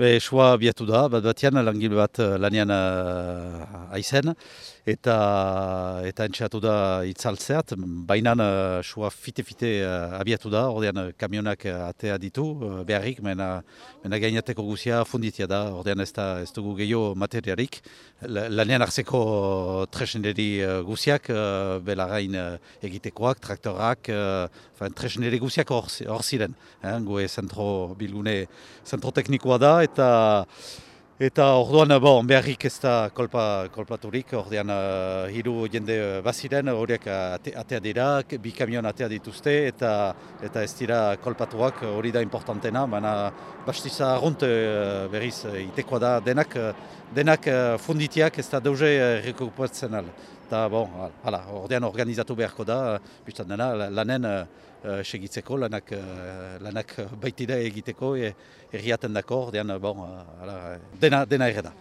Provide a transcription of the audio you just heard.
Be, sua biatu da, bat batian langile bat eh, lanean uh, aizen, eta eta entxeatu da itzaltzeat, baina uh, sua fite-fite uh, abiatu da, ordean kamionak uh, atea ditu, uh, beharrik, mena, mena gainateko guzia funditia da, ordean ez, da, ez dugu gehiago materiarik. Lanean hartzeko tresneri uh, guziak, uh, belarain uh, egitekoak, traktorak, uh, tresneri guziak hor ziren. Eh, gue zentro bilgune, zentro teknikoa da, eta eta orduan bon, beharrik ez da kolpa, kolpaturik, ordean uh, hiru jende baziren, horiek atea dira, bi kamion atea dituzte, eta eta ez dira kolpatuak hori da importantena, baina bastiza arrunt uh, berriz uh, itekoa da. Denak, denak uh, funditiak ez da dauze uh, rekupatzen Eta, bon, hala, ordean organizatu beharko da, biztan dena, lanen uh, segitzeko, lanak, uh, lanak baitida egiteko, e, erriaten dako, ordean, bon, hala, dena, dena erreda.